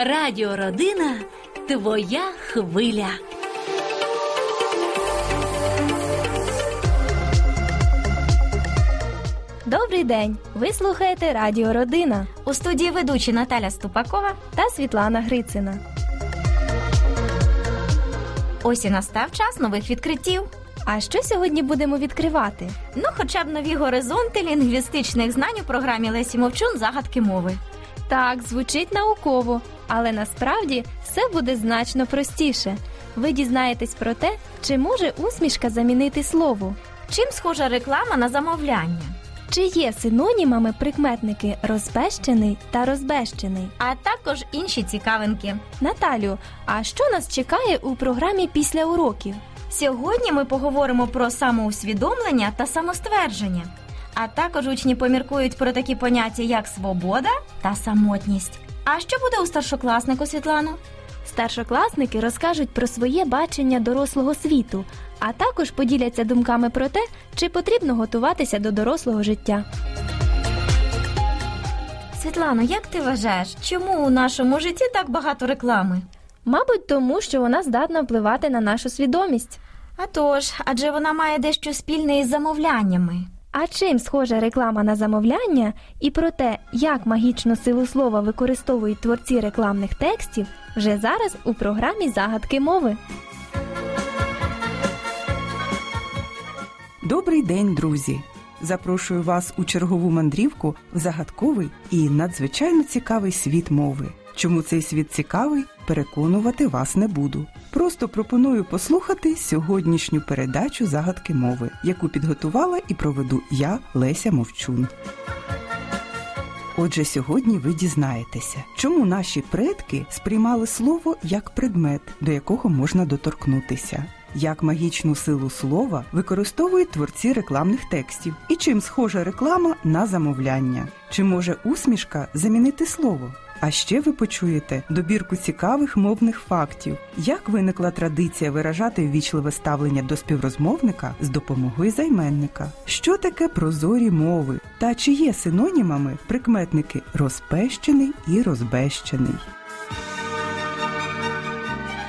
Радіо Родина твоя хвиля. Добрий день! Ви слухаєте Радіо Родина У студії ведучі Наталя Ступакова. та Світлана Грицина. Ось і настав час нових відкриттів. А що сьогодні будемо відкривати? Ну, хоча б нові горизонти лінгвістичних знань у програмі Лесі Мовчун загадки мови. Так, звучить науково, але насправді все буде значно простіше. Ви дізнаєтесь про те, чи може усмішка замінити слово, Чим схожа реклама на замовляння? чи є синонімами прикметники розбещений та розбещений. А також інші цікавинки. Наталю, а що нас чекає у програмі після уроків? Сьогодні ми поговоримо про самоусвідомлення та самоствердження. А також учні поміркують про такі поняття, як свобода та самотність. А що буде у старшокласнику Світлано? Старшокласники розкажуть про своє бачення дорослого світу, а також поділяться думками про те, чи потрібно готуватися до дорослого життя. Світлано, як ти вважаєш, чому у нашому житті так багато реклами? Мабуть, тому що вона здатна впливати на нашу свідомість. А тож, адже вона має дещо спільне із замовляннями. А чим схожа реклама на замовляння і про те, як магічну силу слова використовують творці рекламних текстів, вже зараз у програмі Загадки мови. Добрий день, друзі! Запрошую вас у чергову мандрівку в загадковий і надзвичайно цікавий світ мови. Чому цей світ цікавий, переконувати вас не буду. Просто пропоную послухати сьогоднішню передачу загадки мови, яку підготувала і проведу я, Леся Мовчун. Отже, сьогодні ви дізнаєтеся, чому наші предки сприймали слово як предмет, до якого можна доторкнутися. Як магічну силу слова використовують творці рекламних текстів, і чим схожа реклама на замовляння? Чи може усмішка замінити слово? А ще ви почуєте добірку цікавих мовних фактів, як виникла традиція виражати ввічливе ставлення до співрозмовника з допомогою займенника, що таке прозорі мови, та чи є синонімами прикметники розпещений і розбещений.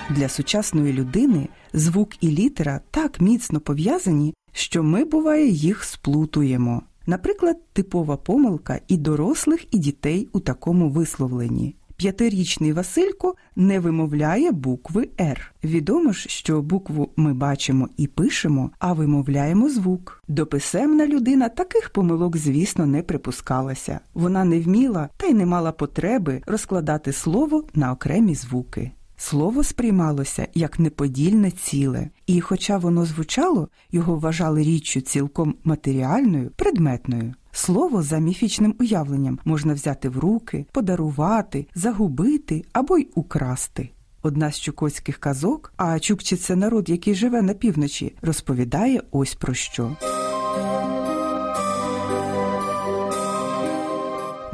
Для сучасної людини звук і літера так міцно пов'язані, що ми, буває, їх сплутуємо. Наприклад, типова помилка і дорослих, і дітей у такому висловленні. П'ятирічний Василько не вимовляє букви Р. Відомо ж, що букву ми бачимо і пишемо, а вимовляємо звук. Дописемна людина таких помилок, звісно, не припускалася. Вона не вміла та й не мала потреби розкладати слово на окремі звуки. Слово сприймалося як неподільне ціле, і, хоча воно звучало, його вважали річчю цілком матеріальною, предметною. Слово за міфічним уявленням можна взяти в руки, подарувати, загубити або й украсти. Одна з чукотських казок, а чукчі це народ, який живе на півночі, розповідає ось про що.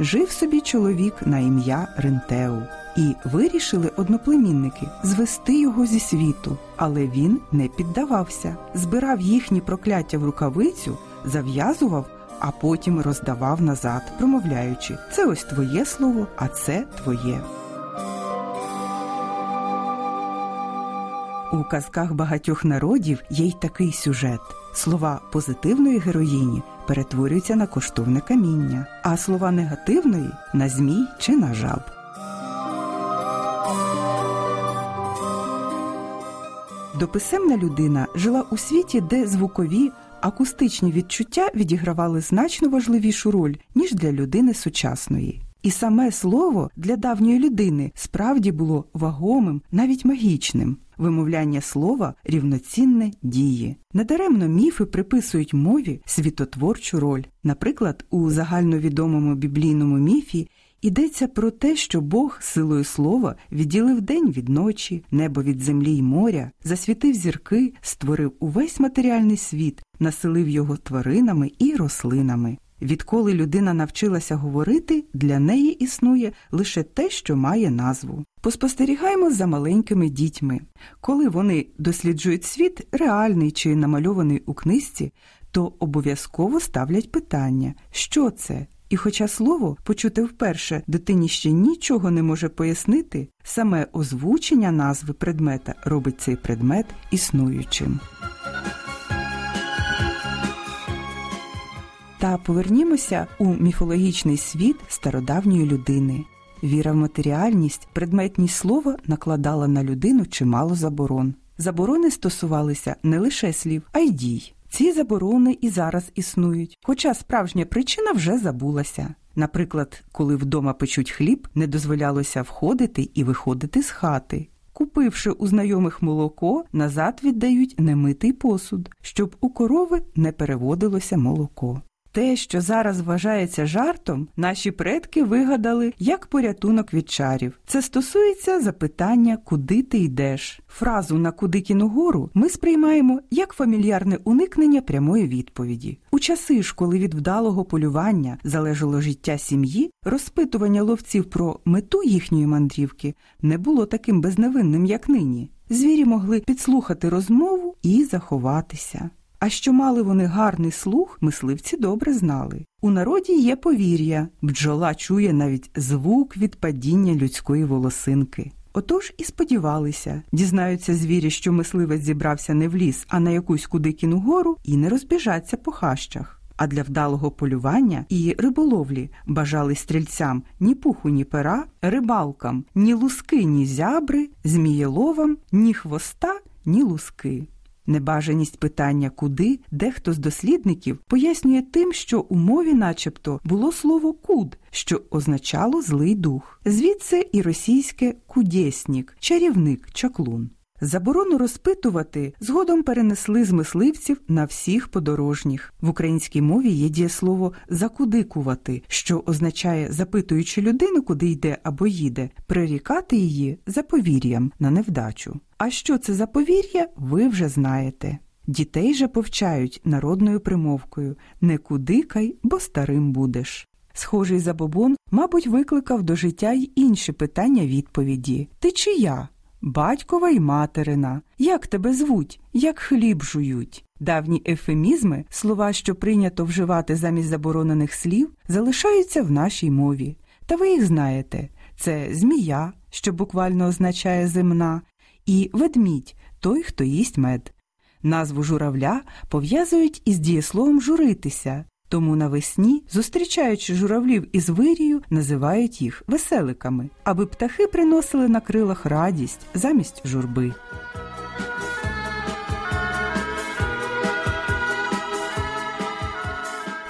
Жив собі чоловік на ім'я Рентеу. І вирішили одноплемінники звести його зі світу, але він не піддавався, збирав їхні прокляття в рукавицю, зав'язував, а потім роздавав назад, промовляючи це ось твоє слово, а це твоє. У казках багатьох народів є й такий сюжет. Слова позитивної героїні перетворюються на коштовне каміння, а слова негативної на змій чи на жаб. Дописемна людина жила у світі, де звукові, акустичні відчуття відігравали значно важливішу роль, ніж для людини сучасної. І саме слово для давньої людини справді було вагомим, навіть магічним. Вимовляння слова рівноцінне дії. Недаремно міфи приписують мові світотворчу роль. Наприклад, у загальновідомому біблійному міфі Йдеться про те, що Бог силою слова відділив день від ночі, небо від землі й моря, засвітив зірки, створив увесь матеріальний світ, населив його тваринами і рослинами. Відколи людина навчилася говорити, для неї існує лише те, що має назву. Поспостерігаємо за маленькими дітьми. Коли вони досліджують світ, реальний чи намальований у книжці, то обов'язково ставлять питання, що це, І хоча слово, почуте вперше, дитині ще нічого не може пояснити, саме озвучення назви предмета робить цей предмет існуючим. Та повернімося у міфологічний світ стародавньої людини. Віра в матеріальність, предметність слова накладала на людину чимало заборон. Заборони стосувалися не лише слів, а й дій. Ці заборони і зараз існують, хоча справжня причина вже забулася. Наприклад, коли вдома печуть хліб, не дозволялося входити і виходити з хати. Купивши у знайомих молоко, назад віддають немитий посуд, щоб у корови не переводилося молоко. Те, що зараз вважається жартом, наші предки вигадали як порятунок від чарів. Це стосується запитання, куди ти йдеш. Фразу на куди кіногору ми сприймаємо як фамільярне уникнення прямої відповіді. У часи ж, коли від вдалого полювання залежало життя сім'ї, розпитування ловців про мету їхньої мандрівки не було таким безневинним, як нині. Звірі могли підслухати розмову і заховатися. А що мали вони гарний слух, мисливці добре знали. У народі є повір'я, бджола чує навіть звук від падіння людської волосинки. Отож і сподівалися, дізнаються звірі, що мисливець зібрався не в ліс, а на якусь кудикіну гору, і не розбіжаться по хащах. А для вдалого полювання і риболовлі бажали стрільцям ні пуху, ні пера, рибалкам ні луски, ні зябри, змієловам, ні хвоста, ні луски. Небажаність питання куди дехто з дослідників пояснює тим, що у мові начебто було слово куд, що означало злий дух. Звідси і російське кудєснік, чарівник, чаклун. Заборону розпитувати згодом перенесли з мисливців на всіх подорожніх. В українській мові є дієслово закудикувати, що означає, запитуючи людину, куди йде або їде, прирікати її за повір'ям на невдачу. А що це за повір'я, ви вже знаєте. Дітей же повчають народною примовкою не кудикай, бо старим будеш. Схожий забобон, мабуть, викликав до життя й інші питання відповіді Ти чия? Батькова й материна. Як тебе звуть, як хліб жують? Давні ефемізми, слова, що прийнято вживати замість заборонених слів, залишаються в нашій мові. Та ви їх знаєте це змія, що буквально означає земна, і ведмідь той, хто їсть мед. Назву журавля пов'язують із дієсловом журитися, тому навесні, зустрічаючи журавлів із вирію, називають їх веселиками, аби птахи приносили на крилах радість замість журби.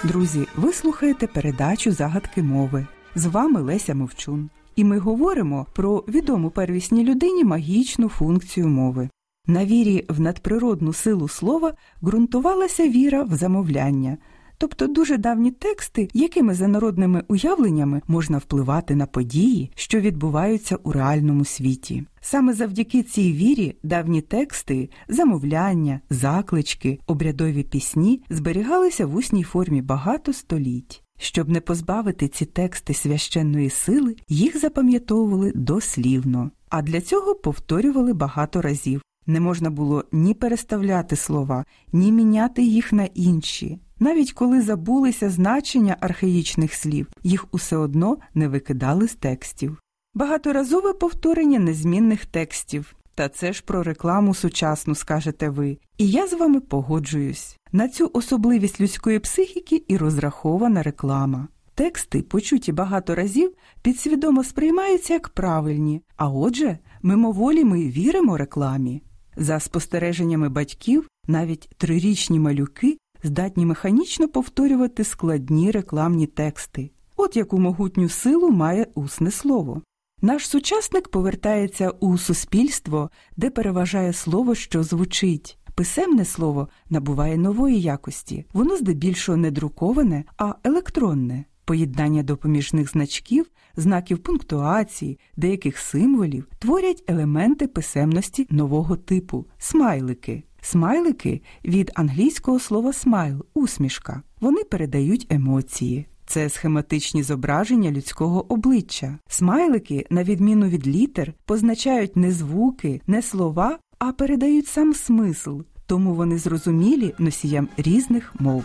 Друзі, ви слухаєте передачу загадки мови. З вами Леся Мовчун. І ми говоримо про відому первісній людині магічну функцію мови. На вірі в надприродну силу слова ґрунтувалася віра в замовляння, тобто дуже давні тексти, якими за народними уявленнями можна впливати на події, що відбуваються у реальному світі. Саме завдяки цій вірі давні тексти, замовляння, заклички, обрядові пісні зберігалися в усній формі багато століть. Щоб не позбавити ці тексти священної сили, їх запам'ятовували дослівно, а для цього повторювали багато разів. Не можна було ні переставляти слова, ні міняти їх на інші. Навіть коли забулися значення архаїчних слів, їх усе одно не викидали з текстів. Багаторазове повторення незмінних текстів. Та це ж про рекламу сучасну, скажете ви. І я з вами погоджуюсь. На цю особливість людської психіки і розрахована реклама. Тексти, почуті багато разів, підсвідомо сприймаються як правильні, а отже, мимоволі ми віримо рекламі. За спостереженнями батьків, навіть трирічні малюки здатні механічно повторювати складні рекламні тексти. От яку могутню силу має усне слово. Наш сучасник повертається у суспільство, де переважає слово, що звучить. Писемне слово набуває нової якості, воно здебільшого не друковане, а електронне. Поєднання допоміжних значків, знаків пунктуації, деяких символів творять елементи писемності нового типу смайлики. Смайлики від англійського слова смайл усмішка. Вони передають емоції. Це схематичні зображення людського обличчя. Смайлики, на відміну від літер, позначають не звуки, не слова, а передають сам смисл, тому вони зрозумілі носіям різних мов.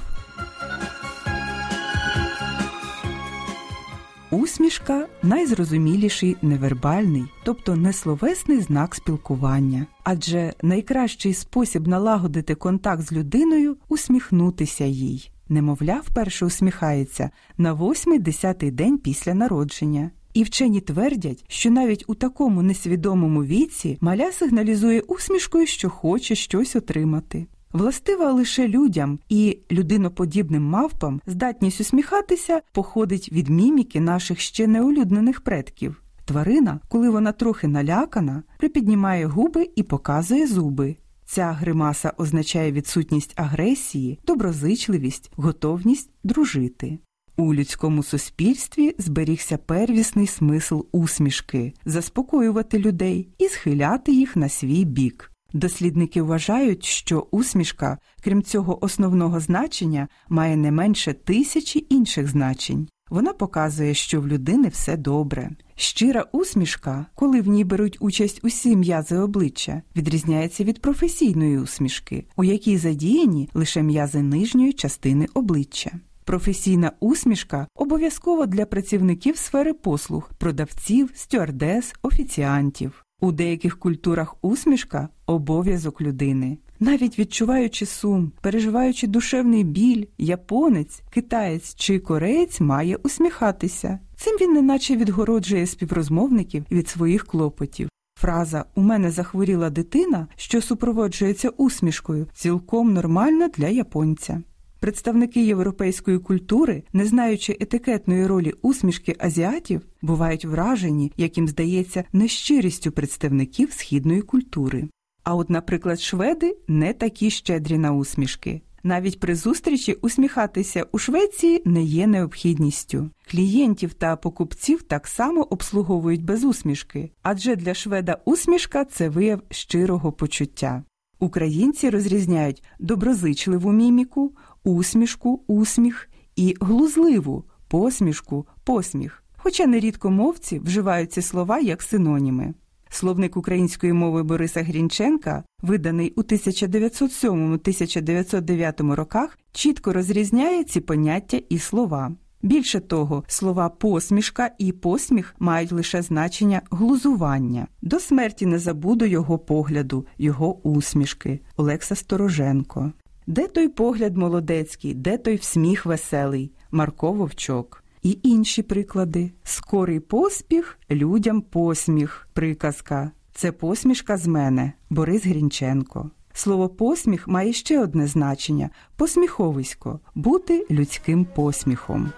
Усмішка найзрозуміліший невербальний, тобто несловесний знак спілкування, адже найкращий спосіб налагодити контакт з людиною усміхнутися їй. Немовля вперше усміхається на восьмий-десятий день після народження. І вчені твердять, що навіть у такому несвідомому віці маля сигналізує усмішкою, що хоче щось отримати. Властива лише людям і людиноподібним мавпам здатність усміхатися походить від міміки наших ще неулюднених предків. Тварина, коли вона трохи налякана, припіднімає губи і показує зуби. Ця гримаса означає відсутність агресії, доброзичливість, готовність дружити. У людському суспільстві зберігся первісний смисл усмішки заспокоювати людей і схиляти їх на свій бік. Дослідники вважають, що усмішка, крім цього основного значення, має не менше тисячі інших значень. Вона показує, що в людини все добре. Щира усмішка, коли в ній беруть участь усі м'язи обличчя, відрізняється від професійної усмішки, у якій задіяні лише м'язи нижньої частини обличчя. Професійна усмішка обов'язкова для працівників сфери послуг, продавців, стюардес, офіціантів. У деяких культурах усмішка обов'язок людини. Навіть відчуваючи сум, переживаючи душевний біль, японець, китаєць чи кореєць має усміхатися. Цим він неначе відгороджує співрозмовників від своїх клопотів. Фраза У мене захворіла дитина, що супроводжується усмішкою, цілком нормальна для японця. Представники європейської культури, не знаючи етикетної ролі усмішки азіатів, бувають вражені, як їм здається, нещирістю представників східної культури. А от, наприклад, шведи не такі щедрі на усмішки. Навіть при зустрічі усміхатися у Швеції не є необхідністю. Клієнтів та покупців так само обслуговують без усмішки, адже для шведа усмішка це вияв щирого почуття. Українці розрізняють доброзичливу міміку, усмішку, усміх і глузливу посмішку, посміх. Хоча нерідко мовці вживають ці слова як синоніми. Словник української мови Бориса Грінченка, виданий у 1907-1909 роках, чітко розрізняє ці поняття і слова. Більше того, слова посмішка і посміх мають лише значення глузування. До смерті не забуду його погляду, його усмішки. Олекса Стороженко. Де той погляд молодецький, де той всміх веселий, Марко Вовчок. І інші приклади скорий поспіх, людям посміх, приказка. Це посмішка з мене, Борис Грінченко. Слово посміх має ще одне значення посміховисько бути людським посміхом.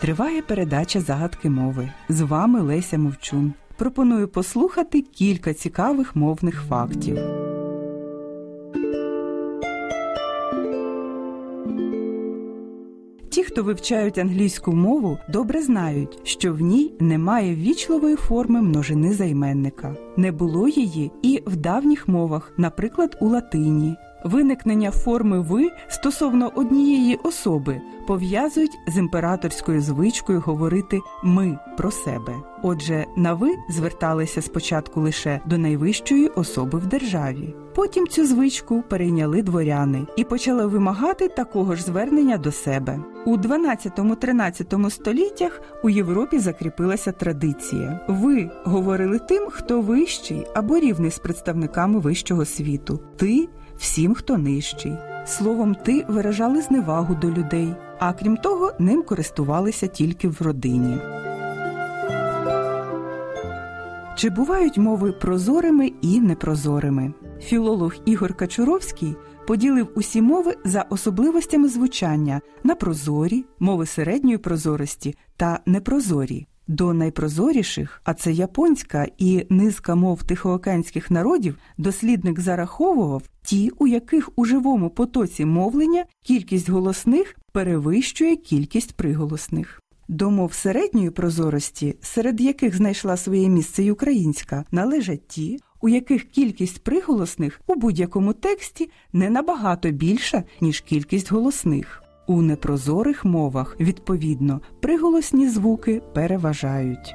Триває передача загадки мови. З вами Леся Мовчун. Пропоную послухати кілька цікавих мовних фактів. Ті, хто вивчають англійську мову, добре знають, що в ній немає ввічливої форми множини займенника. Не було її і в давніх мовах, наприклад, у латині. Виникнення форми ви стосовно однієї особи пов'язують з імператорською звичкою говорити ми про себе. Отже, на ви зверталися спочатку лише до найвищої особи в державі. Потім цю звичку перейняли дворяни і почали вимагати такого ж звернення до себе. У 12-13 століттях у Європі закріпилася традиція. Ви говорили тим, хто вищий або рівний з представниками вищого світу. Ти всім, хто нижчий. Словом, ти виражали зневагу до людей, а крім того, ним користувалися тільки в родині. Чи бувають мови прозорими і непрозорими? Філолог Ігор Качуровський поділив усі мови за особливостями звучання на прозорі, мови середньої прозорості та непрозорі. До найпрозоріших, а це японська і низка мов тихоокеанських народів, дослідник зараховував ті, у яких у живому потоці мовлення кількість голосних перевищує кількість приголосних. До мов середньої прозорості, серед яких знайшла своє місце й українська, належать ті, у яких кількість приголосних у будь-якому тексті не набагато більша, ніж кількість голосних. У непрозорих мовах, відповідно, приголосні звуки переважають.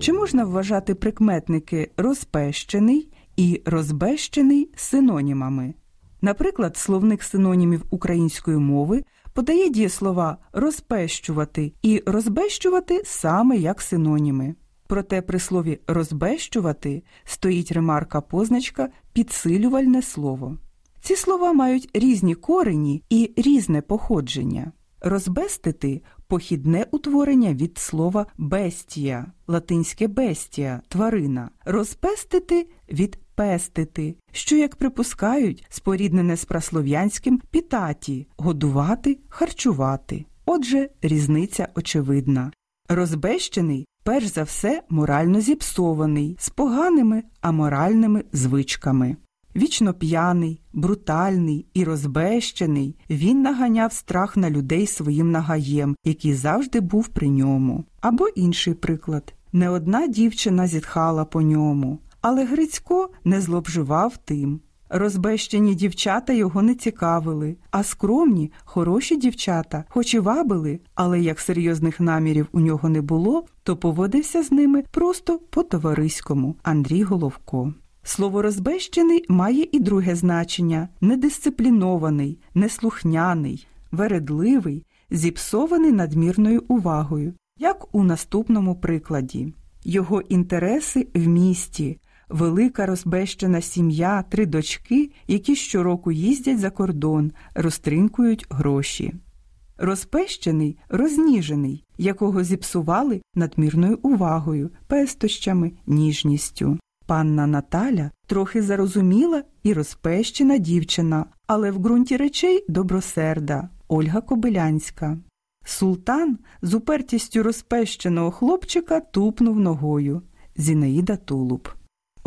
Чи можна вважати прикметники розпещений і розбещений синонімами? Наприклад, словник синонімів української мови подає дієслова розпещувати і розбещувати саме як синоніми. Проте при слові розбещувати стоїть ремарка позначка підсилювальне слово. Ці слова мають різні корені і різне походження. Розбестити похідне утворення від слова бестія, латинське бестія, тварина, розпестити від пестити, що, як припускають, споріднене з праслов'янським пітаті годувати, харчувати. Отже, різниця очевидна. Розбещений, перш за все, морально зіпсований, з поганими аморальними звичками. Вічно п'яний, брутальний і розбещений, він наганяв страх на людей своїм нагаєм, який завжди був при ньому. Або інший приклад не одна дівчина зітхала по ньому, але Грицько не зловживав тим. Розбещені дівчата його не цікавили, а скромні, хороші дівчата, хоч і вабили, але як серйозних намірів у нього не було, то поводився з ними просто по-товариському Андрій Головко. Слово розбещений має і друге значення недисциплінований, неслухняний, вередливий, зіпсований надмірною увагою, як у наступному прикладі. Його інтереси в місті, велика розбещена сім'я, три дочки, які щороку їздять за кордон, розтринкують гроші. Розпещений, розніжений, якого зіпсували надмірною увагою, пестощами, ніжністю. Панна Наталя трохи зарозуміла і розпещена дівчина, але в ґрунті речей добросерда Ольга Кобилянська. Султан з упертістю розпещеного хлопчика тупнув ногою Зінаїда Тулуб.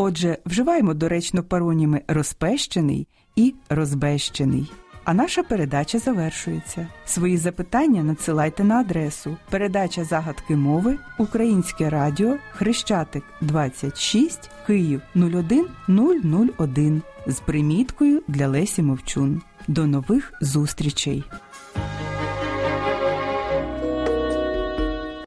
Отже, вживаємо доречно пароніми розпещений і розбещений. А наша передача завершується. Свої запитання надсилайте на адресу передача загадки мови Українське Радіо Хрещатик 26 Київ 01001 з приміткою для Лесі Мовчун. До нових зустрічей!